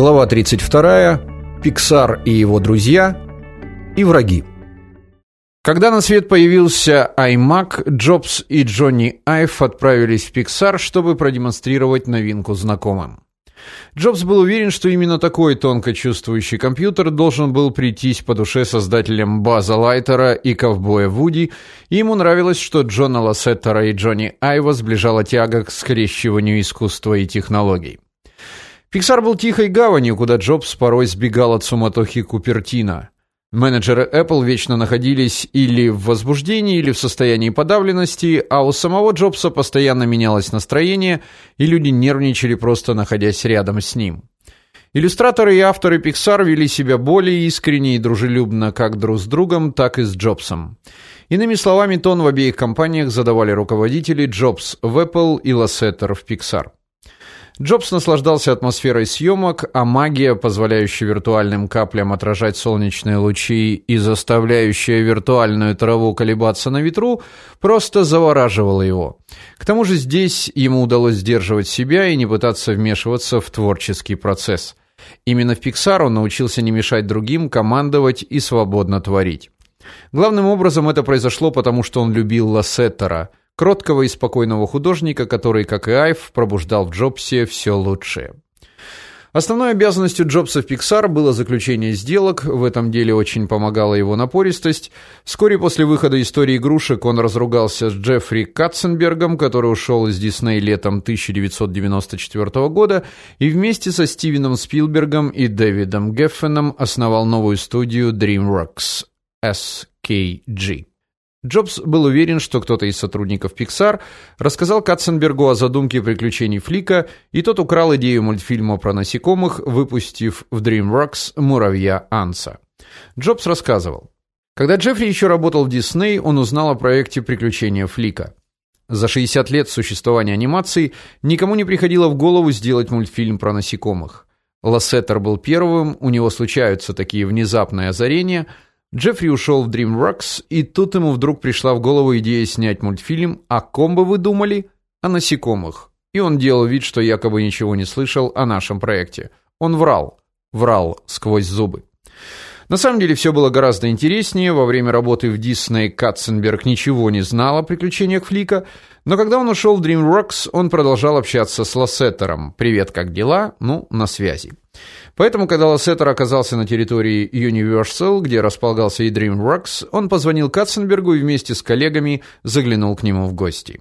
Глава 32. Пиксар и его друзья и враги. Когда на свет появился iMac, Джобс и Джонни Айв отправились в Pixar, чтобы продемонстрировать новинку знакомым. Джобс был уверен, что именно такой тонко чувствующий компьютер должен был прийтись по душе создателям База Лайтера и ковбоя Вуди, и ему нравилось, что Джона Лассетера и Джонни Айва сближала тяга к скрещиванию искусства и технологий. Pixar был тихой гаванью, куда Джобс порой сбегал от суматохи Купертино. Менеджеры Apple вечно находились или в возбуждении, или в состоянии подавленности, а у самого Джобса постоянно менялось настроение, и люди нервничали просто находясь рядом с ним. Иллюстраторы и авторы Pixar вели себя более искренне и дружелюбно как друг с другом, так и с Джобсом. Иными словами, тон в обеих компаниях задавали руководители Джобс в Apple и Лассетер в Pixar. Джобс наслаждался атмосферой съемок, а магия, позволяющая виртуальным каплям отражать солнечные лучи и заставляющая виртуальную траву колебаться на ветру, просто завораживала его. К тому же здесь ему удалось сдерживать себя и не пытаться вмешиваться в творческий процесс. Именно в Pixar он научился не мешать другим, командовать и свободно творить. Главным образом это произошло потому, что он любил Лассетера – кроткого и спокойного художника, который, как и Айв, пробуждал в Джобсе все лучшее. Основной обязанностью Джобса в Pixar было заключение сделок, в этом деле очень помогала его напористость. Вскоре после выхода истории игрушек он разругался с Джеффри Катценбергом, который ушел из Disney летом 1994 года, и вместе со Стивеном Спилбергом и Дэвидом Геффеном основал новую студию DreamWorks SKG. Джобс был уверен, что кто-то из сотрудников Pixar рассказал Катценбергу о задумке приключений Флика, и тот украл идею мультфильма про насекомых, выпустив в DreamWorks муравья Анса. Джобс рассказывал: "Когда Джеффри еще работал в Disney, он узнал о проекте Приключения Флика. За 60 лет существования анимации никому не приходило в голову сделать мультфильм про насекомых. Лассетер был первым, у него случаются такие внезапные озарения, Джеффри ушел в DreamWorks, и тут ему вдруг пришла в голову идея снять мультфильм о ком бы вы думали? О насекомых. И он делал вид, что якобы ничего не слышал о нашем проекте. Он врал, врал сквозь зубы. На самом деле все было гораздо интереснее. Во время работы в Disney Катценберг ничего не знал о приключениях Флика, но когда он ушел в DreamWorks, он продолжал общаться с Лассетером. Привет, как дела? Ну, на связи. Поэтому, когда Лассетер оказался на территории Universal, где располагался и DreamWorks, он позвонил Катценбергу и вместе с коллегами заглянул к нему в гости.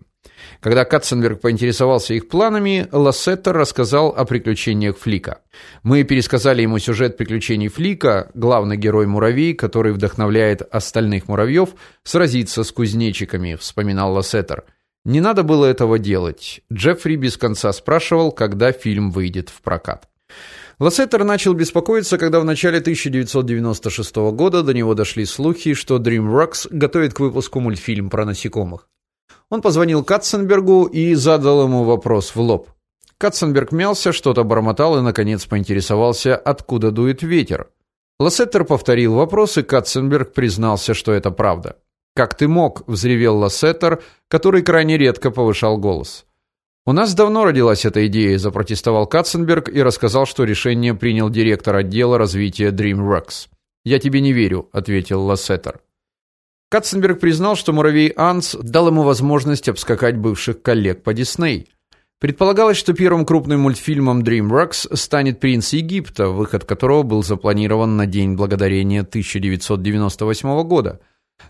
Когда Катценберг поинтересовался их планами, Лассетер рассказал о приключениях Флика. Мы пересказали ему сюжет приключений Флика, главный герой муравей, который вдохновляет остальных муравьев сразиться с кузнечиками, вспоминал Лассетер. Не надо было этого делать. Джеффри без конца спрашивал, когда фильм выйдет в прокат. Лассетер начал беспокоиться, когда в начале 1996 года до него дошли слухи, что DreamWorks готовит к выпуску мультфильм про насекомых. Он позвонил Катценбергу и задал ему вопрос в лоб. Катценберг мялся, что-то бормотал и наконец поинтересовался, откуда дует ветер. Лассетер повторил вопрос, и Катценберг признался, что это правда. "Как ты мог?" взревел Лассетер, который крайне редко повышал голос. У нас давно родилась эта идея, запротестовал Катценберг и рассказал, что решение принял директор отдела развития DreamWorks. Я тебе не верю, ответил Лассетер. Катценберг признал, что муравей Анс дал ему возможность обскакать бывших коллег по Disney. Предполагалось, что первым крупным мультфильмом DreamWorks станет Принц Египта, выход которого был запланирован на День благодарения 1998 года.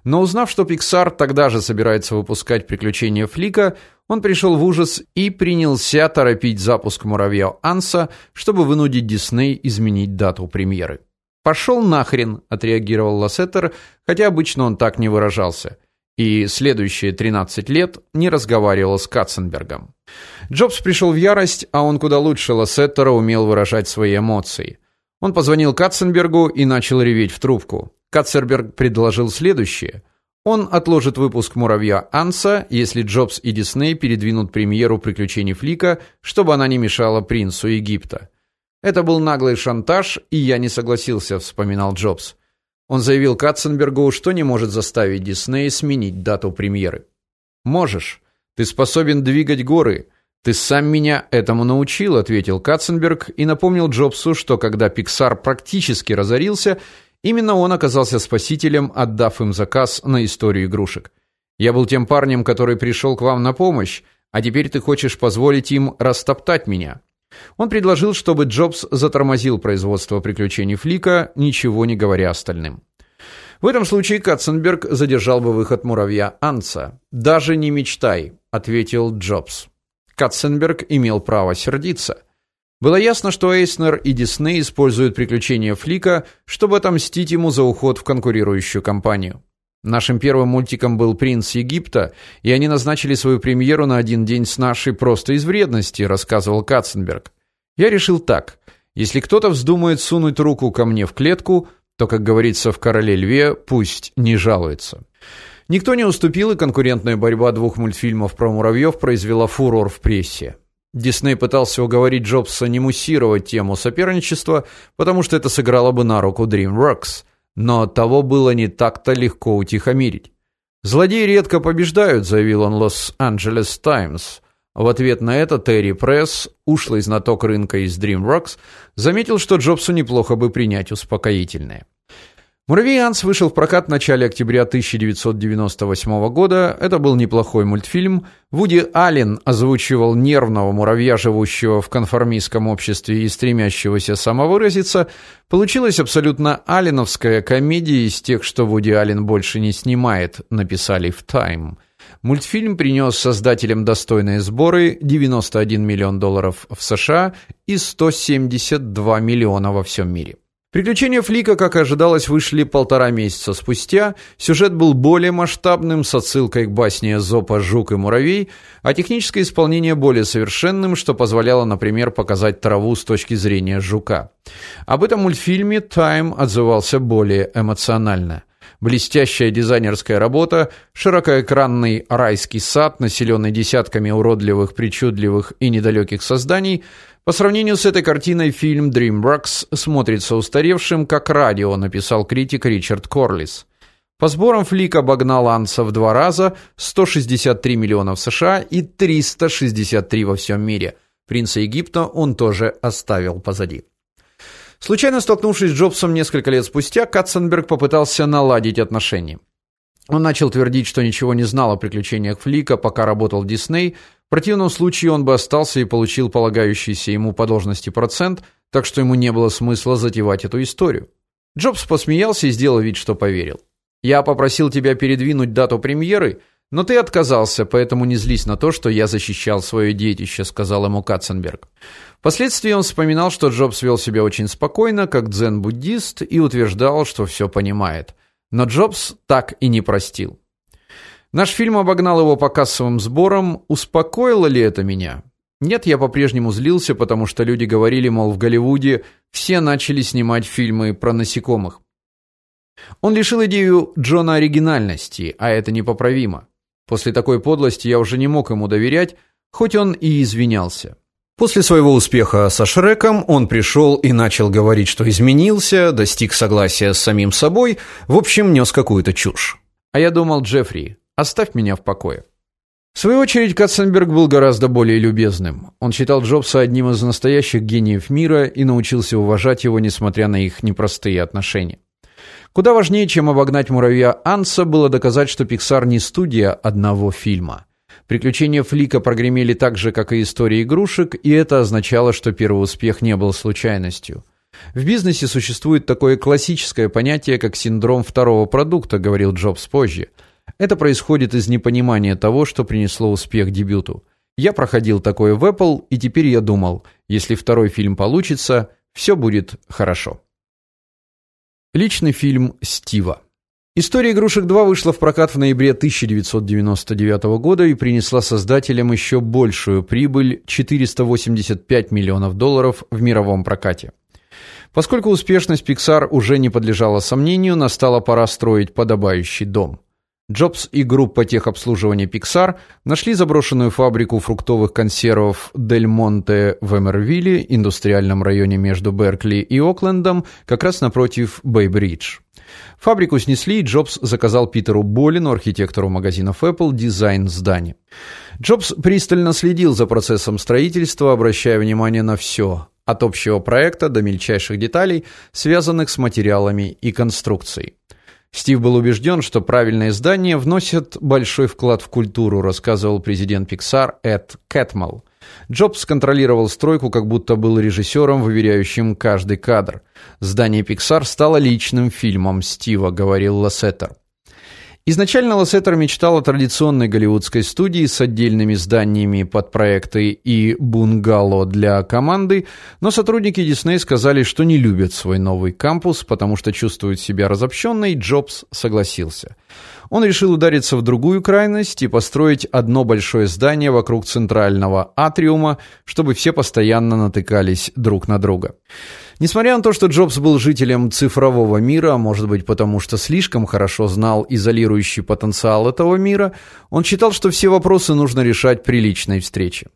Но узнав, что Pixar тогда же собирается выпускать Приключения Флика, он пришел в ужас и принялся торопить запуск Муравья Анса, чтобы вынудить Дисней изменить дату премьеры. «Пошел нахрен», — отреагировал Лассетер, хотя обычно он так не выражался. И следующие 13 лет не разговаривал с Катценбергом. Джобс пришел в ярость, а он куда лучше Лассетера умел выражать свои эмоции. Он позвонил Катценбергу и начал реветь в трубку. Катцерберг предложил следующее: он отложит выпуск Муравья Анса, если Джобс и Дисней передвинут премьеру Приключений Флика, чтобы она не мешала принцу Египта. Это был наглый шантаж, и я не согласился, вспоминал Джобс. Он заявил Катценбергу, что не может заставить Дисней сменить дату премьеры. Можешь. Ты способен двигать горы. Ты сам меня этому научил, ответил Катценберг и напомнил Джобсу, что когда Pixar практически разорился, именно он оказался спасителем, отдав им заказ на историю игрушек. Я был тем парнем, который пришел к вам на помощь, а теперь ты хочешь позволить им растоптать меня. Он предложил, чтобы Джобс затормозил производство приключений Флика, ничего не говоря остальным. В этом случае Катценберг задержал бы выход муравья Анца. Даже не мечтай, ответил Джобс. Катценберг имел право сердиться. Было ясно, что Эйснер и Дисней используют приключения Флика, чтобы отомстить ему за уход в конкурирующую компанию. Нашим первым мультиком был Принц Египта, и они назначили свою премьеру на один день с нашей просто из вредности, рассказывал Катценберг. Я решил так: если кто-то вздумает сунуть руку ко мне в клетку, то, как говорится в Короле льве, пусть не жалуется. Никто не уступил, и конкурентная борьба двух мультфильмов про муравьев произвела фурор в прессе. Дисней пытался уговорить Джобса не муссировать тему соперничества, потому что это сыграло бы на руку DreamWorks но того было не так-то легко утихомирить. Злодеи редко побеждают, заявил он Лос-Анджелес Таймс. В ответ на это Терри Пресс, ушлый знаток рынка из DreamWorks, заметил, что Джобсу неплохо бы принять успокоительное. Муравей Анс вышел в прокат в начале октября 1998 года. Это был неплохой мультфильм. Вуди Аллен озвучивал нервного муравья, живущего в конформистском обществе и стремящегося самовыразиться. Получилась абсолютно алленовская комедия из тех, что Вуди Аллен больше не снимает, написали в Time. Мультфильм принес создателям достойные сборы 91 миллион долларов в США и 172 миллиона во всем мире. Приключения Флика, как и ожидалось, вышли полтора месяца спустя. Сюжет был более масштабным, с отсылкой к басне Зопа «Жук и муравей», а техническое исполнение более совершенным, что позволяло, например, показать траву с точки зрения жука. Об этом мультфильме Time отзывался более эмоционально. Блестящая дизайнерская работа, широкоэкранный райский сад, населенный десятками уродливых, причудливых и недалеких созданий – по сравнению с этой картиной фильм DreamWorks смотрится устаревшим, как радио, написал критик Ричард Корлис. По сборам Флик обогнал Анса в два раза, 163 миллиона в США и 363 во всем мире. Принца Египта он тоже оставил позади. Случайно столкнувшись с Джобсом несколько лет спустя, Катценберг попытался наладить отношения. Он начал твердить, что ничего не знал о приключениях Флика, пока работал в Дисней, в противном случае он бы остался и получил полагающийся ему по должности процент, так что ему не было смысла затевать эту историю. Джобс посмеялся и сделал вид, что поверил. Я попросил тебя передвинуть дату премьеры, но ты отказался, поэтому не злись на то, что я защищал свое детище, сказал ему Катценберг. Впоследствии он вспоминал, что Джобс вел себя очень спокойно, как дзен-буддист, и утверждал, что все понимает. Но Джобс так и не простил. Наш фильм обогнал его по кассовым сборам. Успокоило ли это меня? Нет, я по-прежнему злился, потому что люди говорили, мол, в Голливуде все начали снимать фильмы про насекомых. Он лишил идею Джона оригинальности, а это непоправимо. После такой подлости я уже не мог ему доверять, хоть он и извинялся. После своего успеха со Шреком он пришел и начал говорить, что изменился, достиг согласия с самим собой, в общем, нес какую-то чушь. А я думал, Джеффри, Оставь меня в покое. В свою очередь Катценберг был гораздо более любезным. Он считал Джобса одним из настоящих гениев мира и научился уважать его, несмотря на их непростые отношения. Куда важнее, чем обогнать муравья Анса, было доказать, что Pixar не студия одного фильма. Приключения Флика прогремели так же, как и история игрушек, и это означало, что первый успех не был случайностью. В бизнесе существует такое классическое понятие, как синдром второго продукта, говорил Джобс позже – это происходит из непонимания того, что принесло успех дебюту. Я проходил такое в Apple, и теперь я думал, если второй фильм получится, все будет хорошо. Личный фильм Стива. История игрушек 2 вышла в прокат в ноябре 1999 года и принесла создателям еще большую прибыль 485 миллионов долларов в мировом прокате. Поскольку успешность Pixar уже не подлежала сомнению, настала пора строить подобающий дом. Джобс и группа техобслуживания Pixar нашли заброшенную фабрику фруктовых консервов Дель Монте в Эмервилле, индустриальном районе между Беркли и Оклендом, как раз напротив Бэй-Бридж. Фабрику снесли, и Джобс заказал Питеру Болину, архитектору магазинов Apple, дизайн здания. Джобс пристально следил за процессом строительства, обращая внимание на все, от общего проекта до мельчайших деталей, связанных с материалами и конструкцией. Стив был убежден, что правильные здания вносят большой вклад в культуру, рассказывал президент Pixar Эд Кэтмал. Джобс контролировал стройку, как будто был режиссером, выверяющим каждый кадр. Здание Pixar стало личным фильмом Стива, говорил Лассетер. Изначально Лассетер мечтал о традиционной голливудской студии с отдельными зданиями под проекты и бунгало для команды, но сотрудники Disney сказали, что не любят свой новый кампус, потому что чувствуют себя разобщенно, и Джобс согласился. Он решил удариться в другую крайность и построить одно большое здание вокруг центрального атриума, чтобы все постоянно натыкались друг на друга. Несмотря на то, что Джобс был жителем цифрового мира, может быть, потому что слишком хорошо знал изолирующий потенциал этого мира, он считал, что все вопросы нужно решать при личной встрече.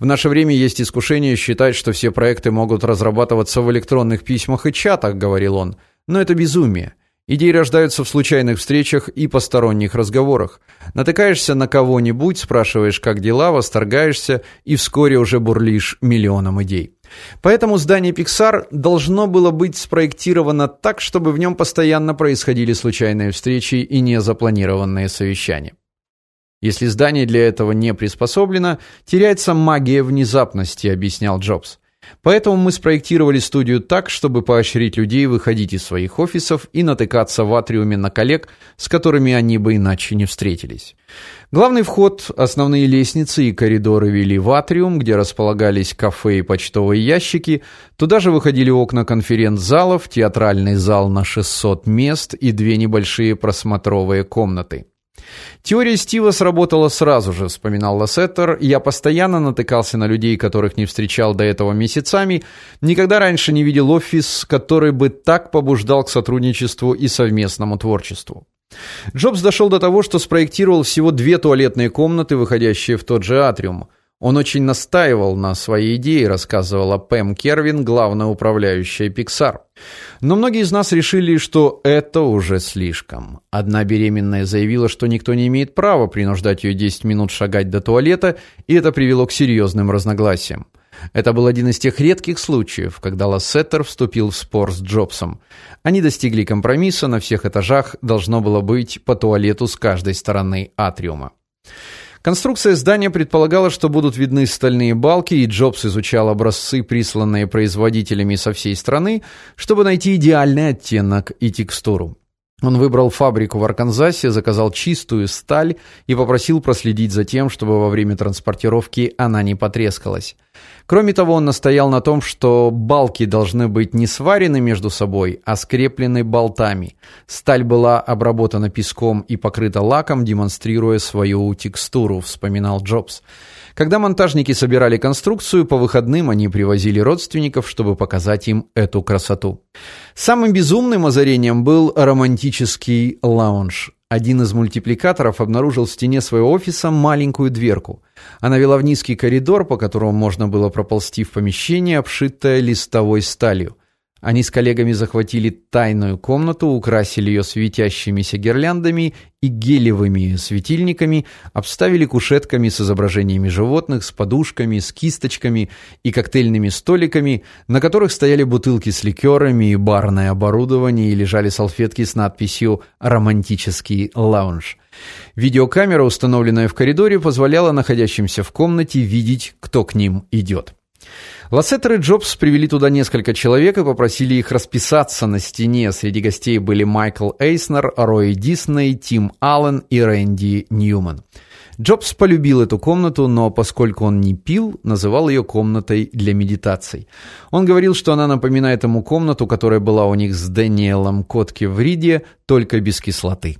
В наше время есть искушение считать, что все проекты могут разрабатываться в электронных письмах и чатах, говорил он. Но это безумие. Идеи рождаются в случайных встречах и посторонних разговорах. Натыкаешься на кого-нибудь, спрашиваешь, как дела, восторгаешься и вскоре уже бурлишь миллионом идей. Поэтому здание Pixar должно было быть спроектировано так, чтобы в нем постоянно происходили случайные встречи и незапланированные совещания. Если здание для этого не приспособлено, теряется магия внезапности, объяснял Джобс. Поэтому мы спроектировали студию так, чтобы поощрить людей выходить из своих офисов и натыкаться в атриуме на коллег, с которыми они бы иначе не встретились. Главный вход, основные лестницы и коридоры вели в атриум, где располагались кафе и почтовые ящики. Туда же выходили окна конференц-залов, театральный зал на 600 мест и две небольшие просмотровые комнаты. Теория Стива сработала сразу же, вспоминал Лассетер. Я постоянно натыкался на людей, которых не встречал до этого месяцами, никогда раньше не видел офис, который бы так побуждал к сотрудничеству и совместному творчеству. Джобс дошел до того, что спроектировал всего две туалетные комнаты, выходящие в тот же атриум. Он очень настаивал на своей идее, рассказывала Пэм Кервин, главная управляющая Pixar. Но многие из нас решили, что это уже слишком. Одна беременная заявила, что никто не имеет права принуждать ее 10 минут шагать до туалета, и это привело к серьезным разногласиям. Это был один из тех редких случаев, когда Лассетер вступил в спор с Джобсом. Они достигли компромисса, на всех этажах должно было быть по туалету с каждой стороны атриума. Конструкция здания предполагала, что будут видны стальные балки, и Джобс изучал образцы, присланные производителями со всей страны, чтобы найти идеальный оттенок и текстуру. Он выбрал фабрику в Арканзасе, заказал чистую сталь и попросил проследить за тем, чтобы во время транспортировки она не потрескалась. Кроме того, он настоял на том, что балки должны быть не сварены между собой, а скреплены болтами. Сталь была обработана песком и покрыта лаком, демонстрируя свою текстуру, вспоминал Джобс. Когда монтажники собирали конструкцию, по выходным они привозили родственников, чтобы показать им эту красоту. Самым безумным озарением был романтический лаунж. Один из мультипликаторов обнаружил в стене своего офиса маленькую дверку. Она вела в низкий коридор, по которому можно было проползти в помещение, обшитое листовой сталью. Они с коллегами захватили тайную комнату, украсили ее светящимися гирляндами и гелевыми светильниками, обставили кушетками с изображениями животных, с подушками, с кисточками и коктейльными столиками, на которых стояли бутылки с ликерами и барное оборудование и лежали салфетки с надписью «Романтический лаунж». Видеокамера, установленная в коридоре, позволяла находящимся в комнате видеть, кто к ним идет. Лассетер и Джобс привели туда несколько человек и попросили их расписаться на стене. Среди гостей были Майкл Эйснер, Рой Дисней, Тим Аллен и Рэнди Ньюман. Джобс полюбил эту комнату, но поскольку он не пил, называл ее комнатой для медитаций. Он говорил, что она напоминает ему комнату, которая была у них с Дэниелом Котки в Риде, только без кислоты.